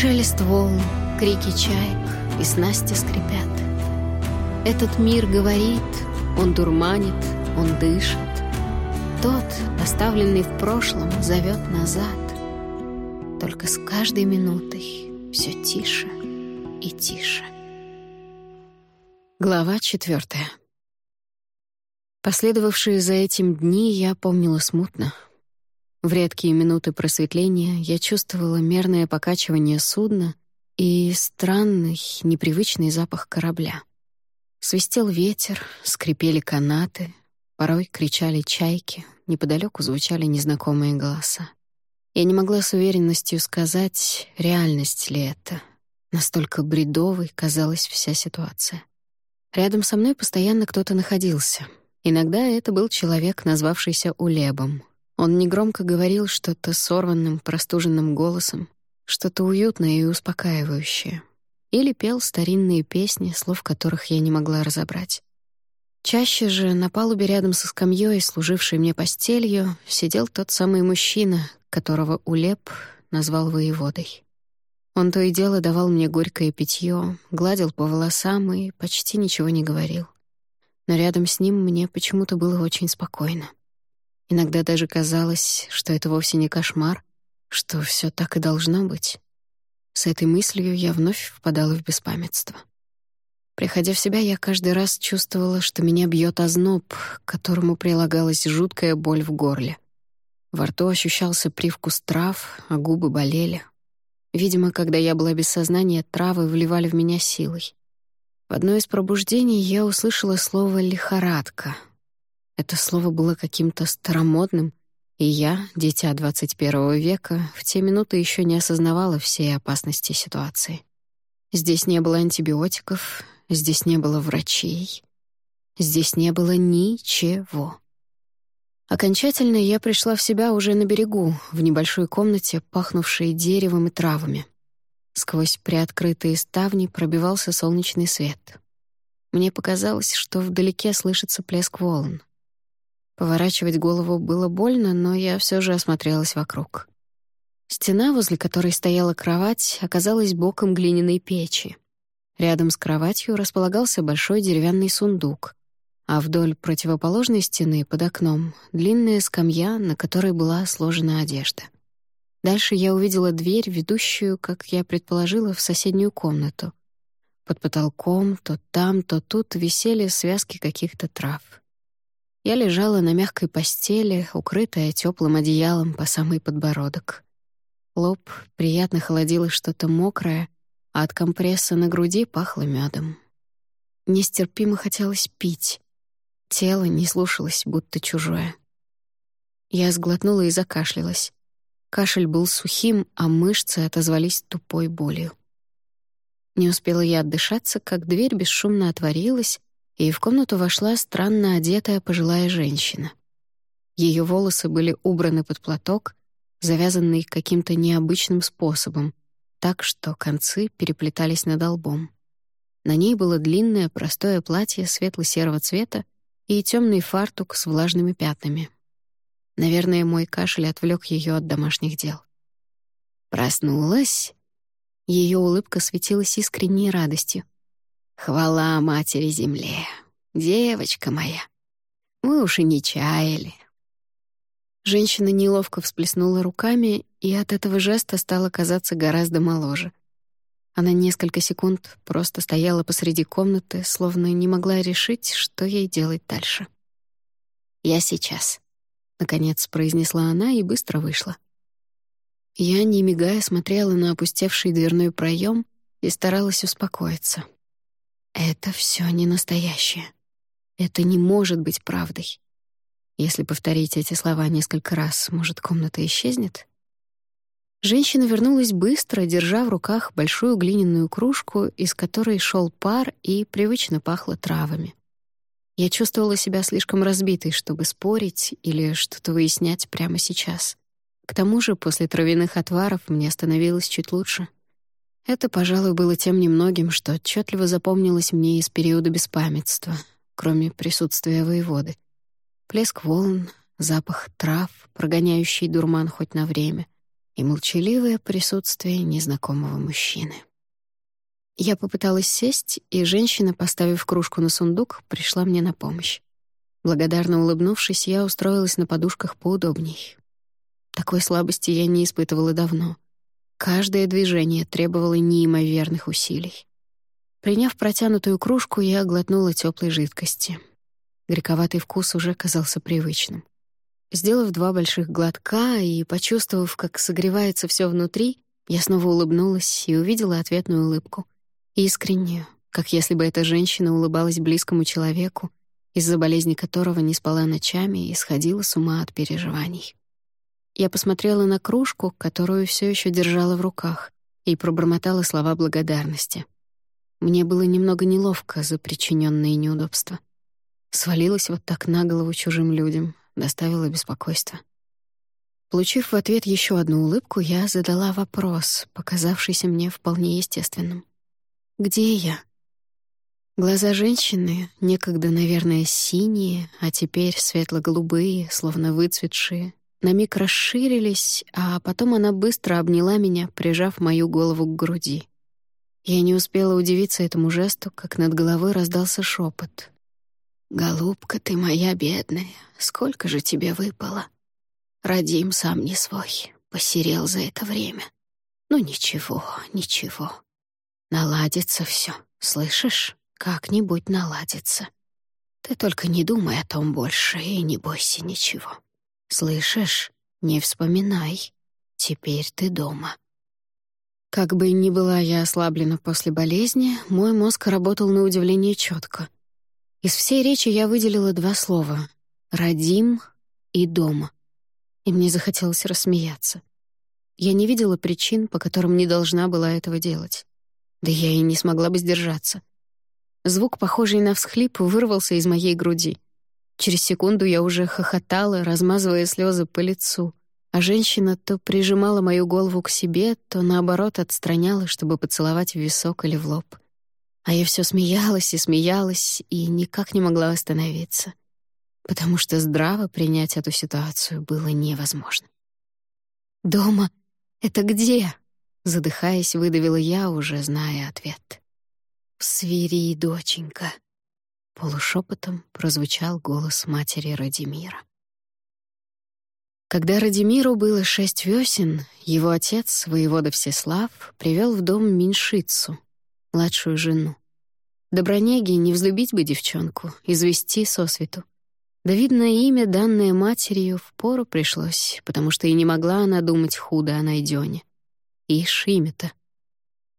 Шелест волн, крики чаек и снасти скрипят. Этот мир говорит, он дурманит, он дышит. Тот, оставленный в прошлом, зовет назад. Только с каждой минутой все тише и тише. Глава четвертая. Последовавшие за этим дни я помнила смутно. В редкие минуты просветления я чувствовала мерное покачивание судна и странный, непривычный запах корабля. Свистел ветер, скрипели канаты, порой кричали чайки, неподалеку звучали незнакомые голоса. Я не могла с уверенностью сказать, реальность ли это. Настолько бредовой казалась вся ситуация. Рядом со мной постоянно кто-то находился. Иногда это был человек, назвавшийся Улебом. Он негромко говорил что-то сорванным, простуженным голосом, что-то уютное и успокаивающее. Или пел старинные песни, слов которых я не могла разобрать. Чаще же на палубе рядом со скамьей, служившей мне постелью, сидел тот самый мужчина, которого Улеп назвал воеводой. Он то и дело давал мне горькое питье, гладил по волосам и почти ничего не говорил. Но рядом с ним мне почему-то было очень спокойно. Иногда даже казалось, что это вовсе не кошмар, что все так и должно быть. С этой мыслью я вновь впадала в беспамятство. Приходя в себя, я каждый раз чувствовала, что меня бьет озноб, к которому прилагалась жуткая боль в горле. Во рту ощущался привкус трав, а губы болели. Видимо, когда я была без сознания, травы вливали в меня силой. В одно из пробуждений я услышала слово «лихорадка». Это слово было каким-то старомодным, и я, дитя 21 века, в те минуты еще не осознавала всей опасности ситуации. Здесь не было антибиотиков, здесь не было врачей, здесь не было ничего. Окончательно я пришла в себя уже на берегу, в небольшой комнате, пахнувшей деревом и травами. Сквозь приоткрытые ставни пробивался солнечный свет. Мне показалось, что вдалеке слышится плеск волн. Поворачивать голову было больно, но я все же осмотрелась вокруг. Стена, возле которой стояла кровать, оказалась боком глиняной печи. Рядом с кроватью располагался большой деревянный сундук, а вдоль противоположной стены под окном длинная скамья, на которой была сложена одежда. Дальше я увидела дверь, ведущую, как я предположила, в соседнюю комнату. Под потолком то там, то тут висели связки каких-то трав. Я лежала на мягкой постели, укрытая теплым одеялом по самый подбородок. Лоб приятно холодило что-то мокрое, а от компресса на груди пахло медом. Нестерпимо хотелось пить. Тело не слушалось, будто чужое. Я сглотнула и закашлялась. Кашель был сухим, а мышцы отозвались тупой болью. Не успела я отдышаться, как дверь бесшумно отворилась, и в комнату вошла странно одетая пожилая женщина. Ее волосы были убраны под платок, завязанный каким-то необычным способом, так что концы переплетались над лбом. На ней было длинное простое платье светло-серого цвета и темный фартук с влажными пятнами. Наверное, мой кашель отвлек ее от домашних дел. Проснулась. Ее улыбка светилась искренней радостью. Хвала матери земле, девочка моя. Мы уж и не чаяли. Женщина неловко всплеснула руками, и от этого жеста стала казаться гораздо моложе. Она несколько секунд просто стояла посреди комнаты, словно не могла решить, что ей делать дальше. «Я сейчас», — наконец произнесла она и быстро вышла. Я, не мигая, смотрела на опустевший дверной проем и старалась успокоиться. Это все не настоящее. Это не может быть правдой. Если повторить эти слова несколько раз, может, комната исчезнет? Женщина вернулась быстро, держа в руках большую глиняную кружку, из которой шел пар и привычно пахло травами. Я чувствовала себя слишком разбитой, чтобы спорить или что-то выяснять прямо сейчас. К тому же после травяных отваров мне становилось чуть лучше. Это, пожалуй, было тем немногим, что отчетливо запомнилось мне из периода беспамятства, кроме присутствия воеводы. Плеск волн, запах трав, прогоняющий дурман хоть на время — и молчаливое присутствие незнакомого мужчины. Я попыталась сесть, и женщина, поставив кружку на сундук, пришла мне на помощь. Благодарно улыбнувшись, я устроилась на подушках поудобней. Такой слабости я не испытывала давно. Каждое движение требовало неимоверных усилий. Приняв протянутую кружку, я глотнула теплой жидкости. Горьковатый вкус уже казался привычным. Сделав два больших глотка и почувствовав, как согревается все внутри, я снова улыбнулась и увидела ответную улыбку. Искреннюю, как если бы эта женщина улыбалась близкому человеку, из-за болезни которого не спала ночами и сходила с ума от переживаний. Я посмотрела на кружку, которую все еще держала в руках, и пробормотала слова благодарности. Мне было немного неловко за причиненные неудобства. Свалилась вот так на голову чужим людям, доставила беспокойство. Получив в ответ еще одну улыбку, я задала вопрос, показавшийся мне вполне естественным. «Где я?» Глаза женщины, некогда, наверное, синие, а теперь светло-голубые, словно выцветшие, на миг расширились, а потом она быстро обняла меня, прижав мою голову к груди. Я не успела удивиться этому жесту, как над головой раздался шепот. «Голубка ты моя бедная, сколько же тебе выпало? Радим сам не свой, посерел за это время. Ну ничего, ничего. Наладится все, слышишь? Как-нибудь наладится. Ты только не думай о том больше и не бойся ничего. Слышишь? Не вспоминай. Теперь ты дома». Как бы ни была я ослаблена после болезни, мой мозг работал на удивление четко. Из всей речи я выделила два слова — «родим» и «дома». И мне захотелось рассмеяться. Я не видела причин, по которым не должна была этого делать. Да я и не смогла бы сдержаться. Звук, похожий на всхлип, вырвался из моей груди. Через секунду я уже хохотала, размазывая слезы по лицу, а женщина то прижимала мою голову к себе, то, наоборот, отстраняла, чтобы поцеловать в висок или в лоб — а я все смеялась и смеялась, и никак не могла остановиться, потому что здраво принять эту ситуацию было невозможно. «Дома? Это где?» — задыхаясь, выдавила я, уже зная ответ. «В свири, доченька», — полушепотом прозвучал голос матери Радимира. Когда Радимиру было шесть весен, его отец, воевода Всеслав, привел в дом Меньшицу, младшую жену. Добронеги не взлюбить бы девчонку, извести сосвету. Да, видно, имя, данное матерью, впору пришлось, потому что и не могла она думать худо о найдёне. Ишь, имя-то.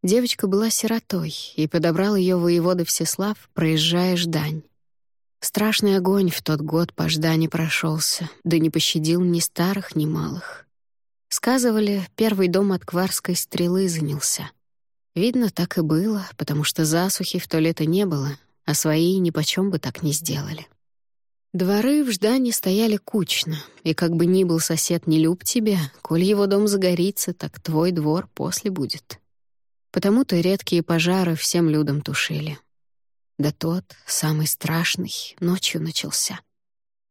Девочка была сиротой, и подобрал ее воевода Всеслав, проезжая Ждань. Страшный огонь в тот год по Ждане прошелся, да не пощадил ни старых, ни малых. Сказывали, первый дом от Кварской стрелы занялся — Видно, так и было, потому что засухи в то лето не было, а свои нипочем бы так не сделали. Дворы в Ждане стояли кучно, и как бы ни был сосед не люб тебе, коль его дом загорится, так твой двор после будет. Потому-то редкие пожары всем людям тушили. Да тот, самый страшный, ночью начался.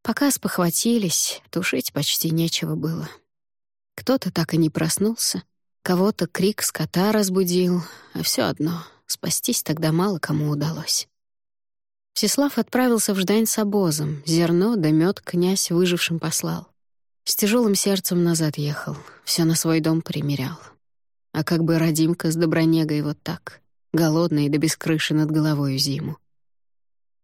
Пока спохватились, тушить почти нечего было. Кто-то так и не проснулся, Кого-то крик скота разбудил, а все одно — спастись тогда мало кому удалось. Всеслав отправился в Ждань с обозом, зерно да мед князь выжившим послал. С тяжелым сердцем назад ехал, все на свой дом примерял. А как бы родимка с Добронегой вот так, голодной да без крыши над головой зиму.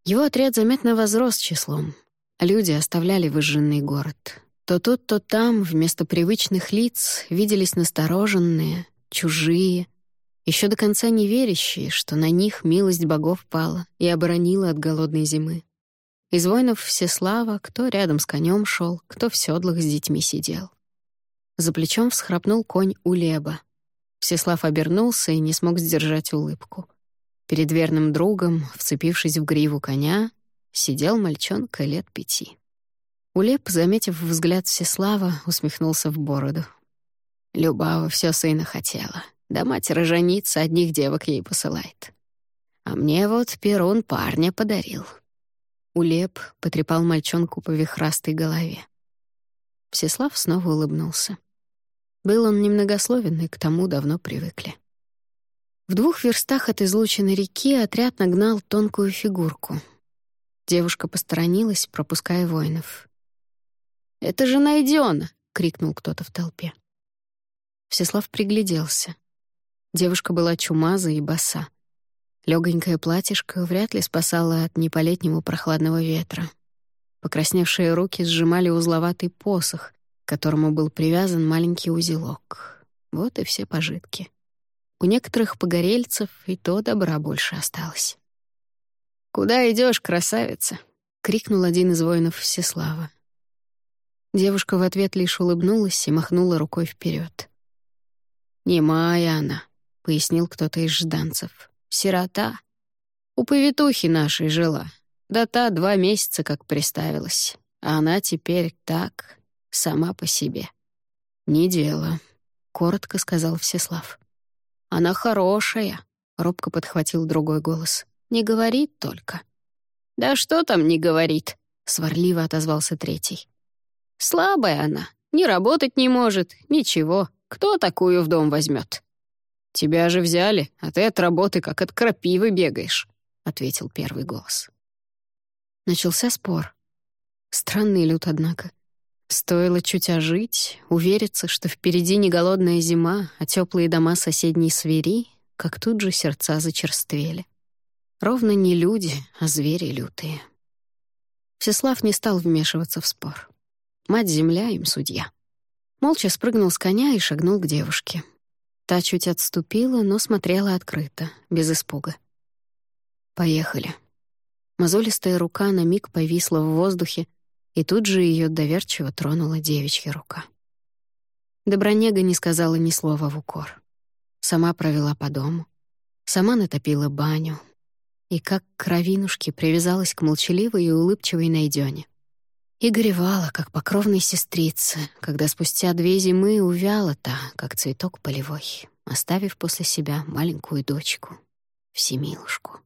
Его отряд заметно возрос числом. Люди оставляли выжженный город, то тут, то там вместо привычных лиц виделись настороженные, чужие, еще до конца не верящие, что на них милость богов пала и оборонила от голодной зимы. Из воинов все слава, кто рядом с конем шел, кто в седлах с детьми сидел. За плечом всхрапнул конь Улеба. Всеслав обернулся и не смог сдержать улыбку. Перед верным другом, вцепившись в гриву коня, сидел мальчонка лет пяти. Улеп, заметив взгляд Всеслава, усмехнулся в бороду. Любава все сына хотела. Да мать роженица одних девок ей посылает. А мне вот Перун парня подарил. Улеп потрепал мальчонку по вихрастой голове. Всеслав снова улыбнулся. Был он немногословен, и к тому давно привыкли. В двух верстах от излученной реки отряд нагнал тонкую фигурку. Девушка посторонилась, пропуская воинов. «Это же найдёна!» — крикнул кто-то в толпе. Всеслав пригляделся. Девушка была чумаза и боса. Лёгонькое платьишко вряд ли спасало от неполетнего прохладного ветра. Покрасневшие руки сжимали узловатый посох, к которому был привязан маленький узелок. Вот и все пожитки. У некоторых погорельцев и то добра больше осталось. «Куда идешь, красавица?» — крикнул один из воинов Всеслава. Девушка в ответ лишь улыбнулась и махнула рукой вперед. «Немая она», — пояснил кто-то из жданцев. «Сирота. У повитухи нашей жила. Да та два месяца как приставилась. А она теперь так, сама по себе». «Не дело», — коротко сказал Всеслав. «Она хорошая», — робко подхватил другой голос. «Не говорит только». «Да что там не говорит?» — сварливо отозвался третий. «Слабая она, не работать не может, ничего. Кто такую в дом возьмет? «Тебя же взяли, а ты от работы как от крапивы бегаешь», — ответил первый голос. Начался спор. Странный люд, однако. Стоило чуть ожить, увериться, что впереди не голодная зима, а теплые дома соседней свери, как тут же сердца зачерствели. Ровно не люди, а звери лютые. Всеслав не стал вмешиваться в спор. Мать-земля им судья. Молча спрыгнул с коня и шагнул к девушке. Та чуть отступила, но смотрела открыто, без испуга. «Поехали». Мозолистая рука на миг повисла в воздухе, и тут же ее доверчиво тронула девичья рука. Добронега не сказала ни слова в укор. Сама провела по дому, сама натопила баню и как кровинушки привязалась к молчаливой и улыбчивой найдёне. И горевала, как покровной сестрице, когда спустя две зимы увяла та, как цветок полевой, оставив после себя маленькую дочку, всемилушку.